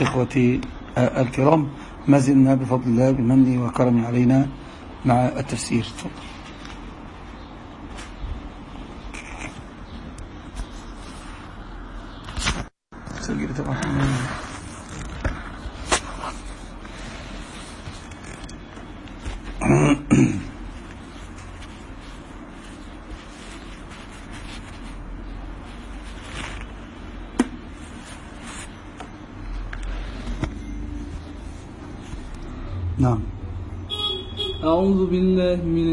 إخوتي الكرام ما زلنا بفضل الله بمنه وكرمه علينا مع التفسير. تفضل سجلت الرحمن نعم أعوذ بالله من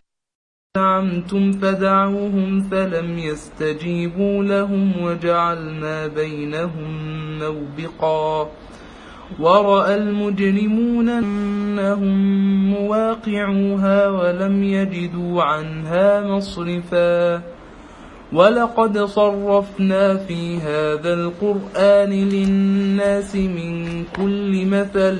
زعمتم فدعوهم فلم يستجيبوا لهم وجعلنا بينهم موبقا ورأى المجرمون أنهم مواقعوها ولم يجدوا عنها مصرفا ولقد صرفنا في هذا القرآن للناس من كل مثل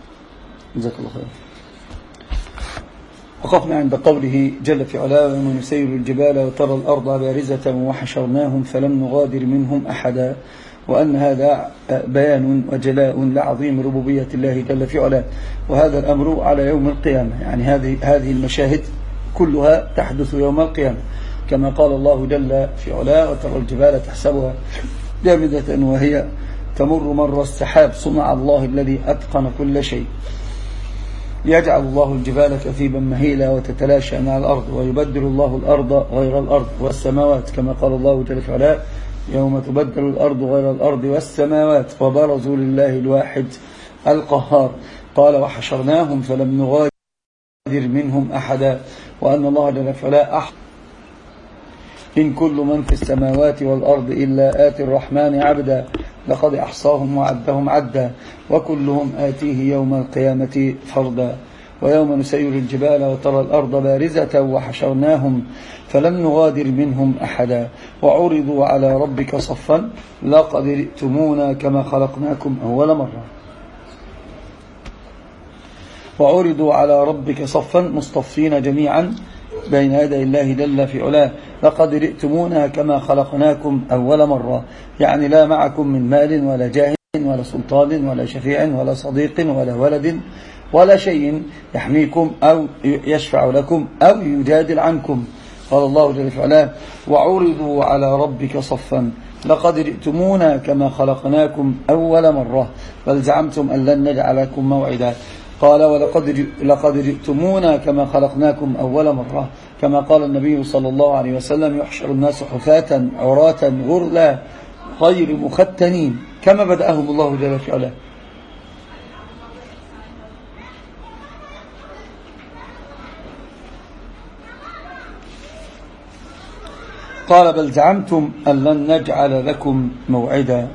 جزاك الله خير وقفنا عند قوله جل في علاه ويوم نسير الجبال وترى الأرض بارزة وحشرناهم فلم نغادر منهم أحدا. وأن هذا بيان وجلاء لعظيم ربوبية الله جل في علاه. وهذا الأمر على يوم القيامة. يعني هذه هذه المشاهد كلها تحدث يوم القيامة. كما قال الله جل في علاه وترى الجبال تحسبها جامدة وهي تمر مر السحاب. صنع الله الذي أتقن كل شيء. يجعل الله الجبال كثيبا مهيلا وتتلاشى مع الأرض ويبدل الله الأرض غير الأرض والسماوات كما قال الله جل في علاه يوم تبدل الأرض غير الأرض والسماوات وبرزوا لله الواحد القهار. قال وحشرناهم فلم نغادر منهم أحدا. وأن الله جل في علاه أحد. إن كل من في السماوات والأرض إلا آتي الرحمن عبدا. لقد أحصاهم وعدهم عدا وكلهم آتيه يوم القيامة فردا. ويوم نسير الجبال وترى الأرض بارزة وحشرناهم فلم نغادر منهم أحدا. وعرضوا على ربك صفا لقد ائتمونا كما خلقناكم أول مرة. وعرضوا على ربك صفا مصطفين جميعا بين يدي الله جل في علاه لقد رئتمونا كما خلقناكم أول مرة. يعني لا معكم من مال ولا جاه ولا سلطان ولا شفيع ولا صديق ولا ولد ولا شيء يحميكم أو يشفع لكم أو يجادل عنكم. قال الله جل في علاه وعرضوا على ربك صفا لقد جئتمونا كما خلقناكم أول مرة بل زعمتم أن لن نجعل لكم موعدا. قال ولقد لقد جئتمونا كما خلقناكم أول مرة. كما قال النبي صلى الله عليه وسلم يحشر الناس حفاة عراة غرلا غير مختنين كما بدأهم الله جل في علاه قال بل زعمتم أن لن نجعل لكم موعدا.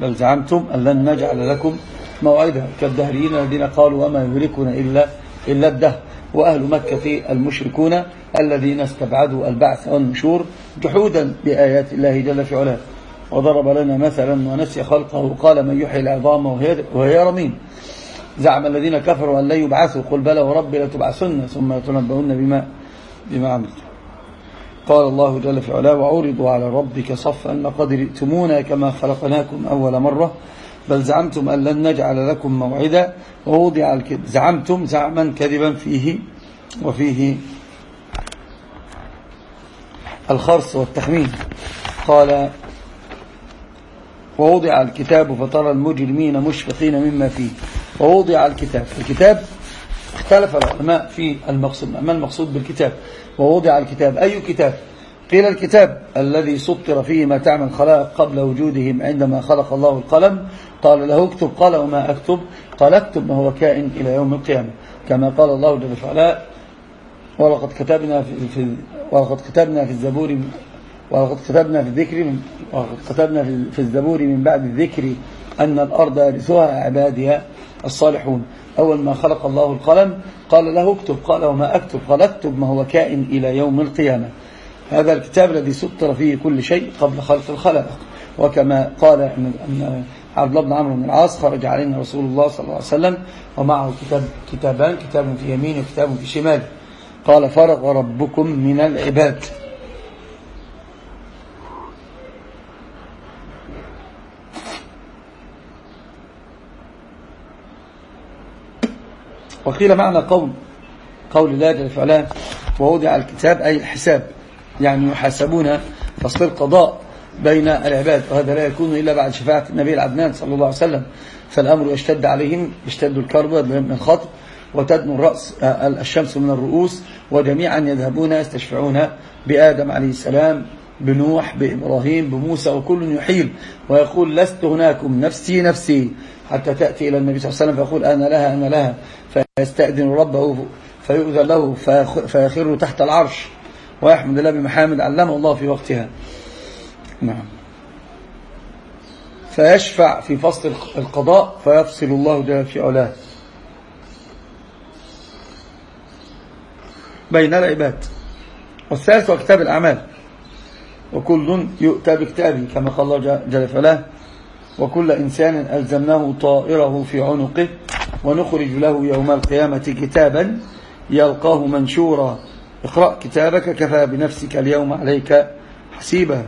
بل زعمتم أن لن نجعل لكم موعدا كالدهريين الذين قالوا وما يهلكنا إلا, إلا الدهر. وأهل مكة المشركون الذين استبعدوا البعث والنشور جحودا بآيات الله جل في علاه. وضرب لنا مثلا ونسي خلقه. قال من يحيي العظام وهي رميم. زعم الذين كفروا أن لا يبعثوا. قل بلى وربي لتبعثن ثم تنبؤون بما, بما عملتم قال الله جل في علاه وعرضوا على ربك صفا لقد رئتمونا كما خلقناكم أول مرة. بل زعمتم أن لن نجعل لكم موعدا ووضع الكذب زعمتم زعما كذبا فيه وفيه الخرص والتخمين. قال ووضع الكتاب فترى المجرمين مشفقين مما فيه. ووضع الكتاب الكتاب اختلف العلماء في المقصود ما المقصود بالكتاب؟ ووضع الكتاب أي كتاب؟ قيل الكتاب الذي سطر فيه ما تعمل خلائق قبل وجودهم عندما خلق الله القلم. قال له اكتب. قال وما أكتب؟ قال اكتب ما هو كائن إلى يوم القيامة. كما قال الله جل وعلا ولقد كتبنا في, في ولقد كتبنا في الزبور ولقد كتبنا في الذكر ولقد كتبنا في الزبور من بعد الذكر أن الأرض يرثها عبادها الصالحون. أول ما خلق الله القلم. قال له اكتب. قال وما أكتب. قال اكتب ما هو كائن إلى يوم القيامة. هذا الكتاب الذي سطر فيه كل شيء قبل خلق الخلق. وكما قال أن عبد الله بن عمرو بن العاص خرج علينا رسول الله صلى الله عليه وسلم ومعه كتاب كتابان كتاب في يمينه وكتاب في شماله قال فرغ ربكم من العباد. وقيل معنى قول قول الله جل وعلا ووضع الكتاب أي الحساب. يعني يحاسبون فصل القضاء بين العباد وهذا لا يكون إلا بعد شفاعة النبي العدنان صلى الله عليه وسلم. فالأمر يشتد عليهم يشتد الكرب من الخطب وتدنو الرأس الشمس من الرؤوس وجميعا يذهبون يستشفعون بآدم عليه السلام بنوح بإبراهيم بموسى وكل يحيل ويقول لست هناكم نفسي نفسي حتى تأتي إلى النبي صلى الله عليه وسلم فيقول أنا لها أنا لها فيستأذن ربه فيؤذن له فيخر تحت العرش. ويحمد الله بمحامد علمه الله في وقتها. نعم. فيشفع في فصل القضاء فيفصل الله جل في علاه. بين العباد. والثالث هو كتاب الأعمال. وكل يؤتى بكتابه كما قال الله جل في علاه. وكل إنسان ألزمناه طائره في عنقه ونخرج له يوم القيامة كتابا يلقاه منشورا. اقرأ كتابك كفى بنفسك اليوم عليك حسيبا.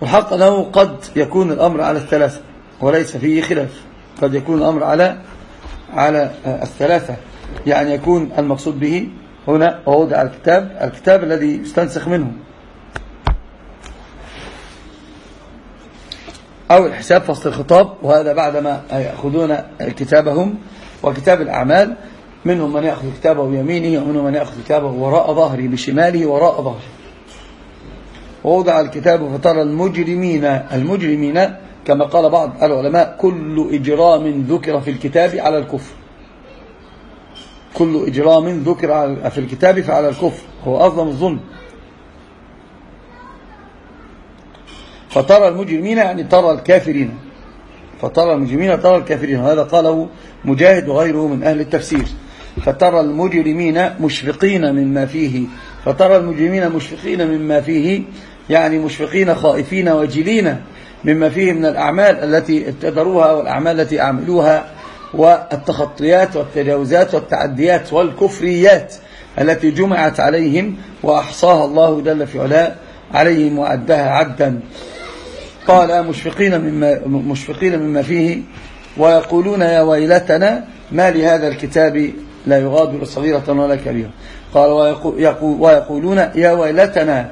والحق أنه قد يكون الأمر على الثلاثة وليس فيه خلاف. قد يكون الأمر على على الثلاثة. يعني يكون المقصود به هنا ووضع الكتاب الكتاب الذي يستنسخ منه. أو الحساب فصل الخطاب وهذا بعدما يأخذون كتابهم وكتاب الأعمال. منهم من يأخذ كتابه بيمينه ومنهم من يأخذ كتابه وراء ظهره بشماله وراء ظهره. ووضع الكتاب فترى المجرمين. المجرمين كما قال بعض العلماء كل إجرام ذكر في الكتاب على الكفر. كل إجرام ذكر في الكتاب فعلى الكفر. هو أظلم الظلم. فترى المجرمين يعني ترى الكافرين. فترى المجرمين ترى الكافرين. وهذا قاله مجاهد وغيره من أهل التفسير. فترى المجرمين مشفقين مما فيه فترى المجرمين مشفقين مما فيه يعني مشفقين خائفين وجلين مما فيه من الأعمال التي ابتدروها والأعمال التي أعملوها والتخطيات والتجاوزات والتعديات والكفريات التي جمعت عليهم وأحصاها الله جل في علاء عليهم وعدها عدا قال مشفقين مما, مشفقين مما فيه ويقولون يا ويلتنا ما لهذا الكتاب لا يغادر صغيرة ولا كبيرة. قال ويقولون يا ويلتنا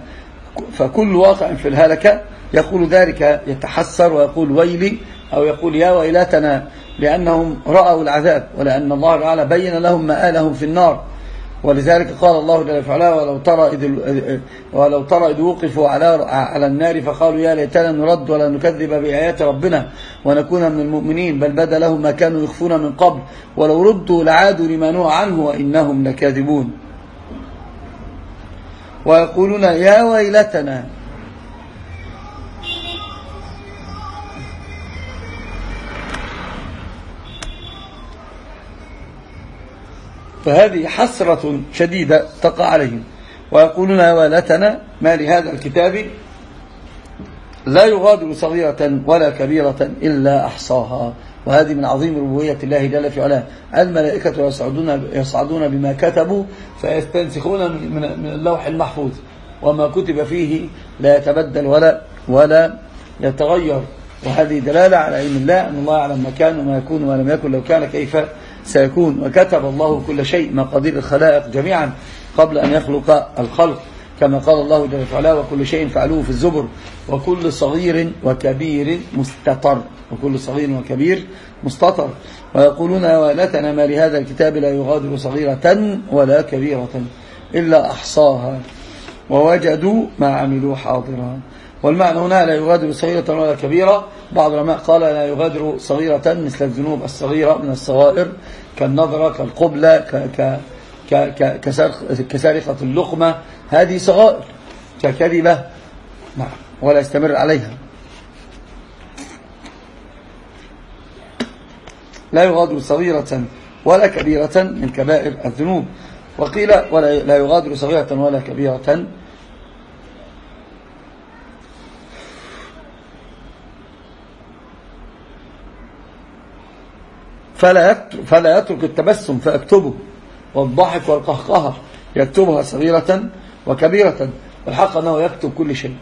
فكل واقع في الهلكة يقول ذلك يتحسر ويقول ويلي أو يقول يا ويلتنا لأنهم رأوا العذاب ولأن الله تعالى بين لهم مآلهم في النار. ولذلك قال الله جل وعلا ولو ترى إذ ولو ترى إذ وقفوا على على النار فقالوا يا ليتنا نرد ولا نكذب بآيات ربنا ونكون من المؤمنين بل بدا لهم ما كانوا يخفون من قبل ولو ردوا لعادوا لما نهوا عنه وإنهم لكاذبون. ويقولون يا ويلتنا فهذه حسرة شديدة تقع عليهم. ويقولون ويلتنا ما لهذا الكتاب؟ لا يغادر صغيرة ولا كبيرة إلا أحصاها. وهذه من عظيم ربوية الله جل في علاه. الملائكة يصعدون, يصعدون بما كتبوا فيستنسخون من اللوح المحفوظ. وما كتب فيه لا يتبدل ولا ولا يتغير. وهذه دلالة على علم الله أن الله يعلم ما كان وما يكون وما لم يكن. لو كان كيف سيكون. وكتب الله كل شيء مقادير الخلائق جميعا قبل أن يخلق الخلق. كما قال الله جل وعلا وكل شيء فعلوه في الزبر وكل صغير وكبير مستطر. وكل صغير وكبير مستطر. ويقولون يا ويلتنا ما لهذا الكتاب لا يغادر صغيرة ولا كبيرة إلا أحصاها. ووجدوا ما عملوا حاضرا. والمعنى هنا لا يغادر صغيرة ولا كبيرة. بعض العلماء قال لا يغادر صغيرة مثل الذنوب الصغيرة من الصغائر كالنظرة كالقبلة كسارقة اللقمة. هذه صغائر ككذبة. نعم ولا يستمر عليها. لا يغادر صغيرة ولا كبيرة من كبائر الذنوب. وقيل ولا لا يغادر صغيرة ولا كبيرة فلا فلا يترك التبسم فاكتبه والضحك والقهقهة يكتبها صغيرة وكبيرة. والحق أنه يكتب كل شيء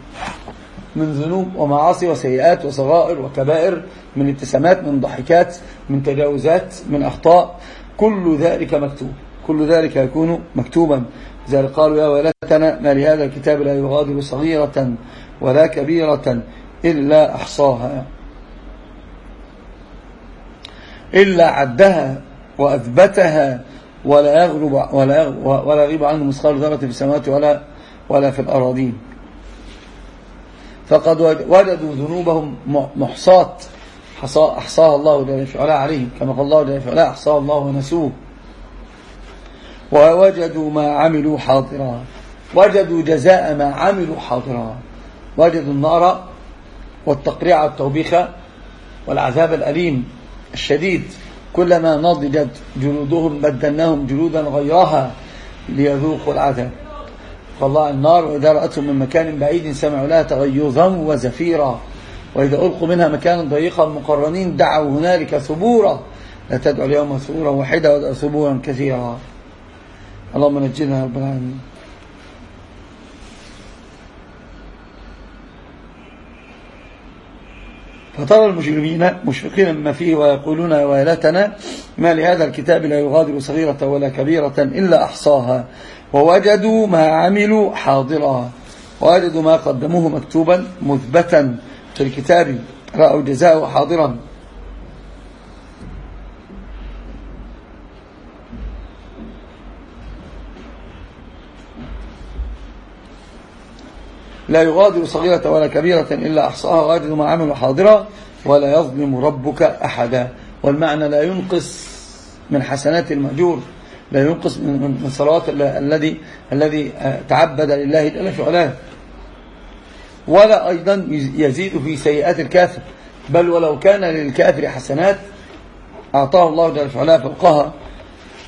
من ذنوب ومعاصي وسيئات وصغائر وكبائر من ابتسامات من ضحكات من تجاوزات من أخطاء. كل ذلك مكتوب كل ذلك يكون مكتوبا. لذلك قالوا يا ولتنا ما لهذا الكتاب لا يغادر صغيرة ولا كبيرة إلا أحصاها. إلا عدها وأثبتها ولا يغرب ولا يغرب ولا يغيب عنه مثقال ذرة في السماوات ولا ولا في الأراضين. فقد وجدوا ذنوبهم محصاة. أحصاها الله جل وعلا عليهم كما قال الله جل وعلا أحصاها الله ونسوه. ووجدوا ما عملوا حاضرا. وجدوا جزاء ما عملوا حاضرا. وجدوا النار والتقريع والتوبيخ والعذاب الأليم. الشديد. كلما نضجت جلودهم بدلناهم جلودا غيرها ليذوقوا العذاب. فالله النار وإذا رأتهم من مكان بعيد سمعوا لها تغيظا وزفيرا. وإذا ألقوا منها مكانا ضيقا مقرنين دعوا هنالك ثبورا. لا تدعوا اليوم ثبورا واحدا ودعوا ثبورا كثيرا. اللهم نجنا رب العالمين. فترى المجرمين مشفقين مما فيه ويقولون ويلتنا ما لهذا الكتاب لا يغادر صغيرة ولا كبيرة إلا أحصاها. ووجدوا ما عملوا حاضرا. ووجدوا ما قدموه مكتوبا مثبتا في الكتاب. رأوا جزاءه حاضرا. لا يغادر صغيرة ولا كبيرة إلا أحصاها وأجد ما عملوا حاضرا ولا يظلم ربك أحدا. والمعنى لا ينقص من حسنات المأجور لا ينقص من صلوات الذي الذي آه، تعبد لله جل في علاه ولا أيضا يزيد في سيئات الكافر بل ولو كان للكافر حسنات أعطاه الله جل وعلا فوقها.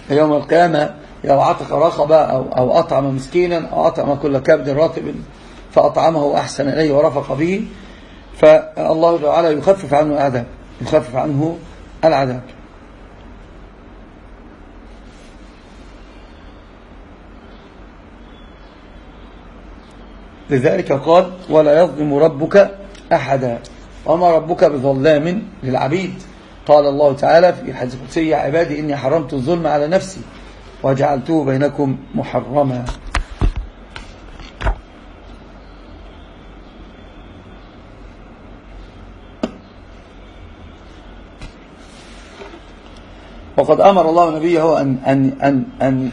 يوم القيامة لو عتق رقبة أو, أو أطعم مسكينا أو أطعم كل كبد راتب فأطعمه أحسن إليه ورفق به فالله تعالى يخفف عنه العذاب يخفف عنه العذاب. لذلك قال ولا يظلم ربك أحدا وما ربك بظلام للعبيد. قال الله تعالى في حديث قدسي يا عبادي إني حرمت الظلم على نفسي وجعلته بينكم محرما. وقد أمر الله نبيه أن, أن, أن, أن,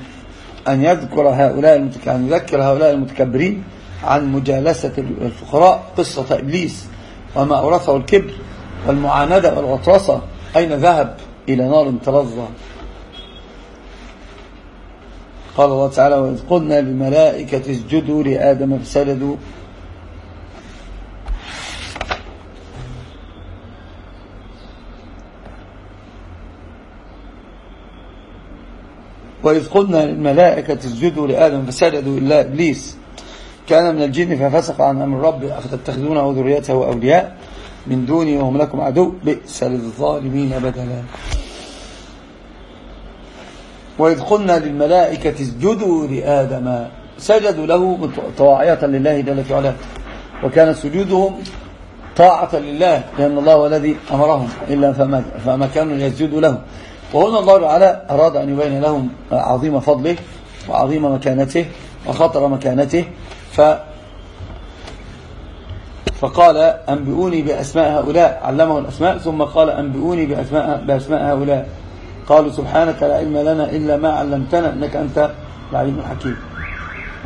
أن يذكر هؤلاء أن يذكر هؤلاء المتكبرين عن مجالسة الفقراء قصة إبليس وما أورثه الكبر والمعاندة والغطرسة. أين ذهب إلى نار تلظى؟ قال الله تعالى وإذ قلنا للملائكة اسجدوا لآدم فسجدوا وإذ قلنا للملائكة اسجدوا لآدم فسجدوا إلا إبليس. كان من الجن ففسق عن أمر رب أفتتخذونه وذريته أولياء؟ من دوني وهم لكم عدو. بئس للظالمين بدلا. وإذ قلنا للملائكة اسجدوا لآدم. سجدوا له طواعية لله جل في وكان سجودهم طاعة لله لأن الله هو الذي أمرهم إلا فما, فما كانوا يسجدوا له. وهنا الله تعالى أراد أن يبين لهم عظيم فضله وعظيم مكانته وخطر مكانته. ف فقال أنبئوني بأسماء هؤلاء علمه الأسماء ثم قال أنبئوني بأسماء, بأسماء هؤلاء. قالوا سبحانك لا علم لنا إلا ما علمتنا إنك أنت العليم الحكيم.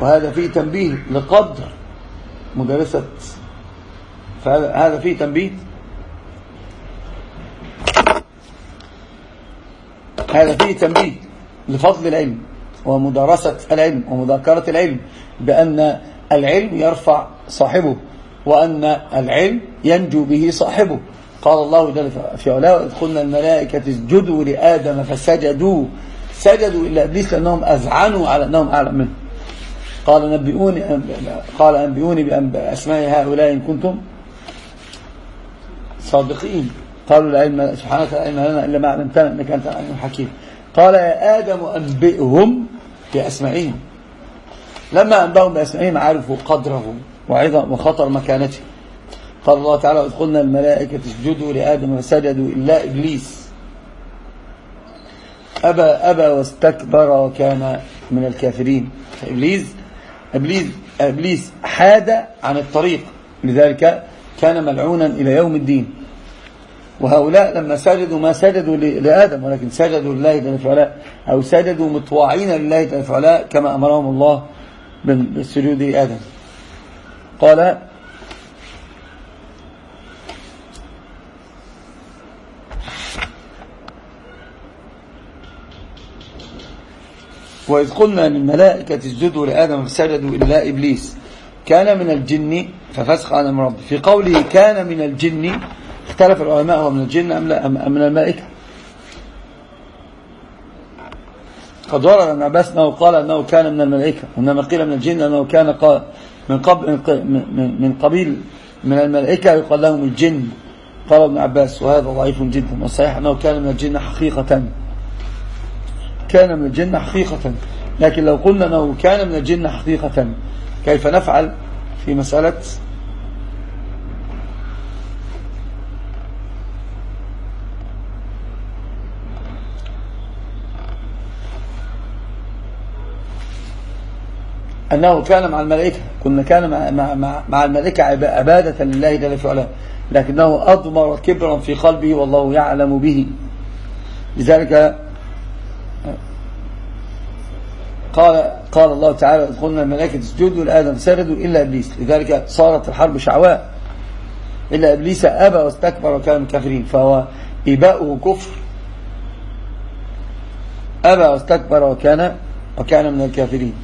وهذا فيه تنبيه لقدر مدرسة. فهذا فيه تنبيه هذا فيه تنبيه لفضل العلم ومدارسة العلم ومذاكرة العلم بأن العلم يرفع صاحبه وأن العلم ينجو به صاحبه. قال الله جل في علاه ادخلنا الملائكة اسجدوا لآدم فسجدوا. سجدوا إلا إبليس لأنهم أذعنوا على أنهم أعلم منه. قال نبئوني قال أنبئوني بأسماء هؤلاء إن كنتم صادقين. قالوا لا علم سبحانك لا علم لنا إلا ما علمتنا إنك أنت العليم الحكيم. قال يا آدم أنبئهم بأسمائهم لما أنبأهم بأسمائهم عرفوا قدره وعظم وخطر مكانته. قال الله تعالى قلنا الملائكة اسجدوا لآدم فسجدوا إلا إبليس. أبى أبى واستكبر وكان من الكافرين. فإبليس إبليس, إبليس حاد عن الطريق. لذلك كان ملعونا إلى يوم الدين. وهؤلاء لما سجدوا ما سجدوا لآدم ولكن سجدوا لله جل وعلا أو سجدوا مطواعين لله جل وعلا كما أمرهم الله بالسجود لآدم قال وإذ قلنا للملائكة اسجدوا لآدم فسجدوا إلا إبليس. كان من الجن ففسق عن ربه. في قوله كان من الجن اختلف العلماء هو من الجن أم, لا أم من الملائكة؟ قد ورد أن عباس أنه قال أنه كان من الملائكة وإنما قيل من الجن أنه كان من قبل من قبيل من الملائكة يقال لهم الجن. قال ابن عباس وهذا ضعيف جدا والصحيح أنه كان من الجن حقيقة. كان من الجن حقيقة. لكن لو قلنا أنه كان من الجن حقيقة كيف نفعل في مسألة أنه كان مع الملائكة. كنا كان مع, مع, مع الملائكة عبادة لله جل في علاه لكنه أضمر كبرا في قلبه والله يعلم به. لذلك قال قال الله تعالى ادخلنا الملائكة اسجدوا لآدم سجدوا إلا إبليس. لذلك صارت الحرب شعواء. إلا إبليس أبى واستكبر وكان من الكافرين فهو إباؤه كفر. أبى واستكبر وكان وكان من الكافرين.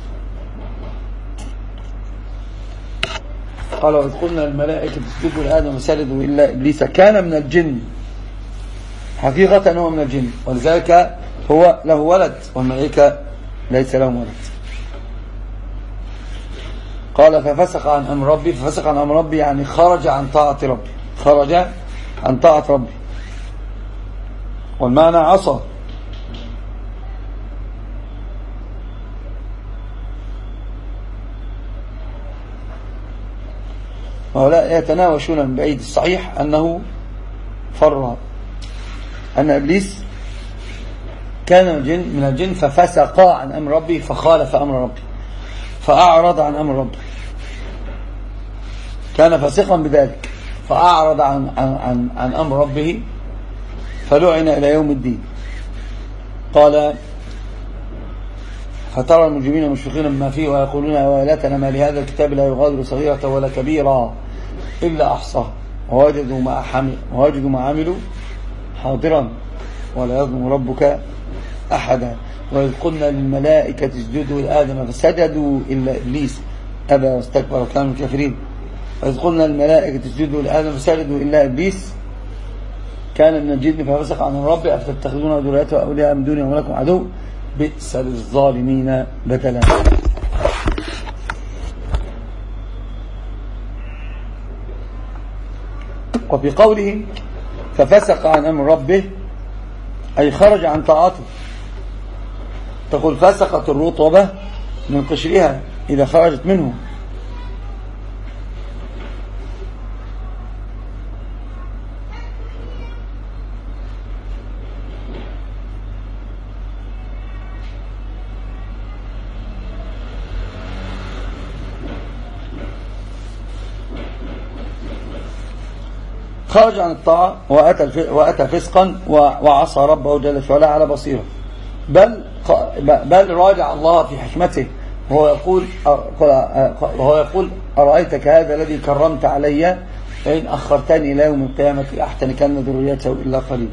قال وإذ قلنا الملائكة تسجدوا لآدم وسجدوا إلا إبليس كان من الجن. حقيقة هو من الجن ولذلك هو له ولد والملائكة ليس لهم ولد. قال ففسق عن أمر ربي ففسق عن أمر ربي يعني خرج عن طاعة ربي خرج عن طاعة ربي. والمعنى عصى. وهؤلاء يتناوشون من بعيد الصحيح أنه فر. أن إبليس كان من الجن, من الجن ففسق عن أمر ربي فخالف أمر ربي فأعرض عن أمر ربي. كان فاسقا بذلك فأعرض عن, عن, عن, عن أمر ربه فلعن إلى يوم الدين. قال فترى المجرمين مشفقين مما فيه ويقولون ويلتنا ما لهذا الكتاب لا يغادر صغيرة ولا كبيرة؟ إلا أحصاه. ووجدوا ما, ووجدوا ما عملوا حاضرا. ولا يظلم ربك أحدا. وإذ قلنا للملائكة اسجدوا لآدم فسجدوا إلا إبليس. أبى واستكبر وكان من الكافرين وإذ قلنا للملائكة اسجدوا لآدم فسجدوا إلا إبليس. كان من الجن ففسق عن الرب. أفتتخذون ذريته أولياء من دوني ولكم عدو. بئس للظالمين بدلا وفي قوله ففسق عن أمر ربه أي خرج عن طاعته. تقول فسقت الرطبة من قشرها إذا خرجت منه. خرج عن الطاعة وأتى, وأتى فسقا وعصى ربه جل وعلا على بصيرة. بل بل راجع الله في حكمته وهو يقول وهو يقول أرأيتك هذا الذي كرمت علي؟ فإن أخرتني إلى يوم القيامة أحتنكن ذريته إلا قليل.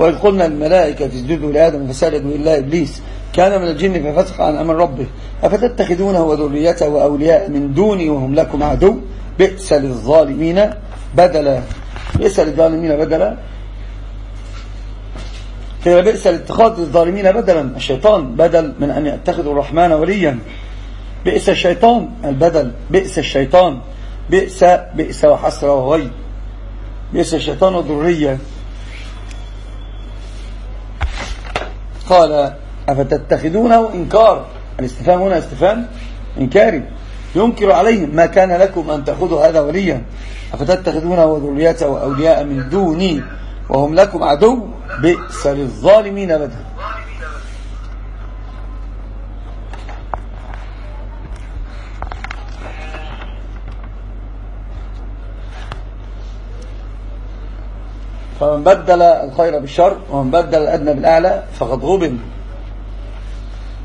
وإذ قلنا الملائكة تسجدوا لآدم فسجدوا إلا إبليس. كان من الجن ففسق عن أمر ربه. أفتتخذونه وذريته وأولياء من دوني وهم لكم عدو؟ بئس للظالمين بدلا. بئس للظالمين بدلا. قيل بئس لاتخاذ الظالمين بدلا. الشيطان بدل من أن يتخذوا الرحمن وليا. بئس الشيطان البدل. بئس الشيطان. بئس بئس وحسر وغي. بئس الشيطان ذرية قال أفتتخذونه إنكار؟ الاستفهام هنا استفهام إنكاري. ينكر عليهم ما كان لكم أن تأخذوا هذا وليا. أفتتخذونه وذريته وأولياء من دوني وهم لكم عدو؟ بئس للظالمين بدها فمن بدل الخير بالشر ومن بدل الأدنى بالأعلى فقد غبن.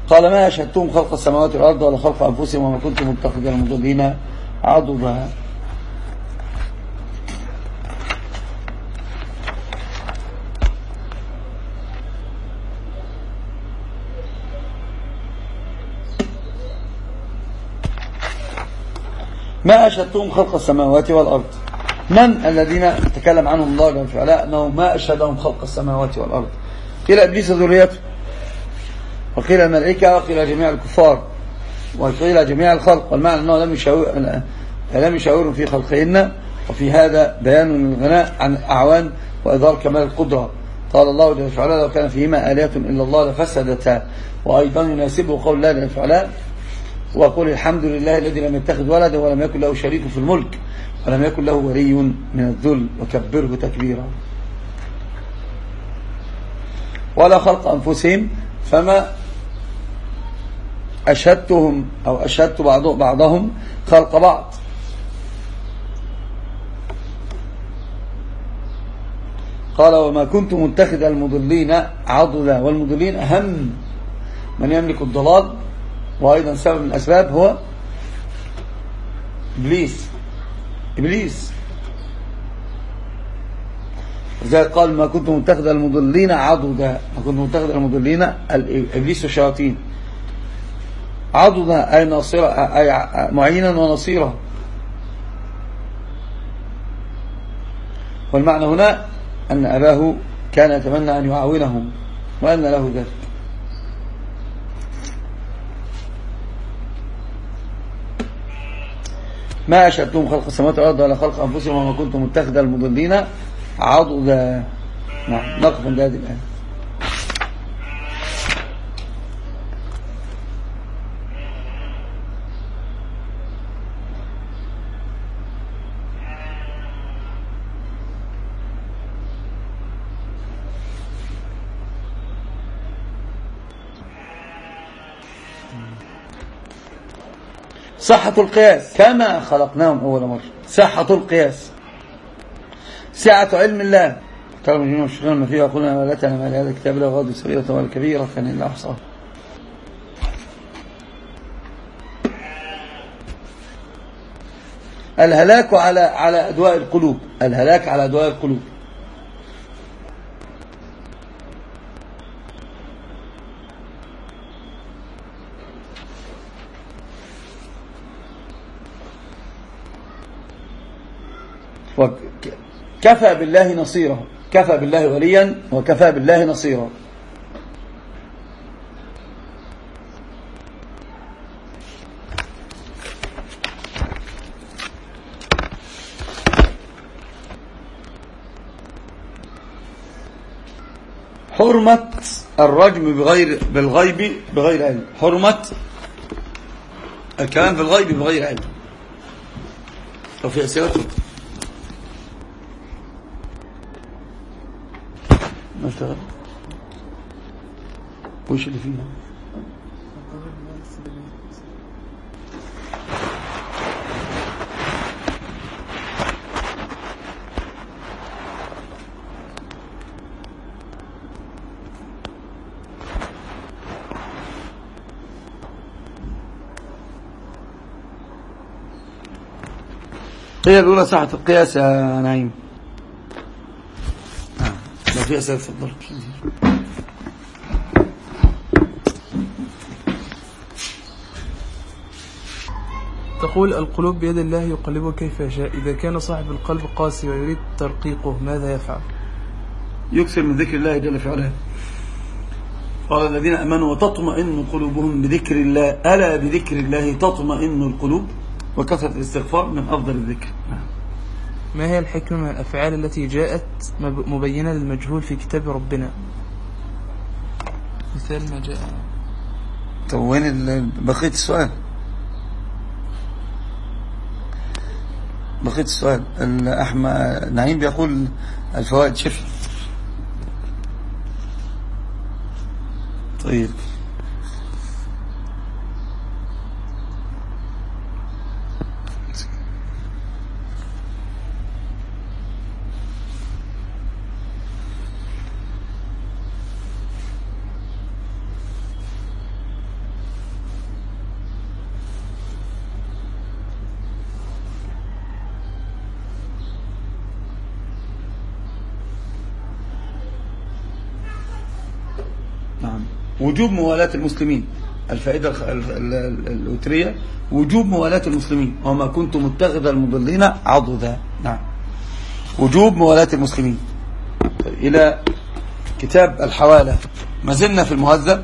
قال ما أشهدتم خلق السماوات والأرض ولا خلق أنفسهم وما كنتم متخذين المضلين عضبا ما أشهدتم خلق السماوات والأرض؟ من الذين تكلم عنهم الله جل وعلا؟ أنه ما أشهدهم خلق السماوات والأرض. قيل إبليس ذريته. وقيل الملائكة. وقيل جميع الكفار. وقيل جميع الخلق. والمعنى أنه لم يشاور لم يشاورهم في خلقهن. وفي هذا بيان من الغناء عن أعوان وإظهار كمال القدرة. قال الله جل وعلا لو كان فيهما آلهة إلا الله لفسدتا. وأيضا يناسبه قول الله جل وعلا وقل الحمد لله الذي لم يتخذ ولدا ولم يكن له شريك في الملك. ولم يكن له ولي من الذل وكبره تكبيرا؟ ولا خلق أنفسهم فما أشهدتهم أو أشهدت بعضهم خلق بعض. قال وما كنت متخذ المضلين عضدا والمضلين أهم. من يملك الضلال وأيضا سبب من الأسباب هو إبليس. إبليس. لذلك قال ما كنت متخذ المضلين عضدا ما كنت متخذ المضلين إبليس والشياطين. عضدا أي, ناصرة أي معينا ونصيرا والمعنى هنا أن أباه كان يتمنى أن يعاونهم وأن له ذلك. ما أشهدتم خلق السماوات والأرض ولا خلق أنفسهم وما كنتم متخذ المضلين. عضدا نعم نقف عند هذه الآية. صحة القياس. كما خلقناهم أول مرة. صحة القياس. سعة علم الله. ترى من جميع الشغل فيه يقولون ما لتنا ما لهذا الكتاب لا غادي سريرة ولا كبيرة. كان إلا أحصاها الهلاك على على أدواء القلوب. الهلاك على أدواء القلوب. وكفى بالله نصيرا كفى بالله وليا وكفى بالله نصيرا. حرمة الرجم بغير بالغيب بغير علم. حرمة الكلام في الغيب بغير علم. لو في أسئلة ما اشتغل وش اللي فيها هي الأولى ساعة القياس يا نعيم. لو في أسئلة تفضل. تقول القلوب بيد الله يقلبه كيف يشاء. إذا كان صاحب القلب قاسي ويريد ترقيقه ماذا يفعل؟ يكثر من ذكر الله جل في علاه. قال الذين أمنوا وتطمئن قلوبهم بذكر الله. ألا بذكر الله تطمئن القلوب؟ وكثرة الاستغفار من أفضل الذكر. ما هي الحكمة من الأفعال التي جاءت مب- مبينة للمجهول في كتاب ربنا؟ مثال ما جاء. طب وين بقية السؤال؟ بقية السؤال. ال- أحمد نعيم بيقول الفوائد شفا طيب نعم وجوب موالاة المسلمين. الفائدة الخ- ال- ال- ال- الأوترية وجوب موالاة المسلمين. وما كنت متخذ المضلين عضدا. نعم. وجوب موالاة المسلمين. إلى كتاب الحوالة. ما زلنا في المهذب.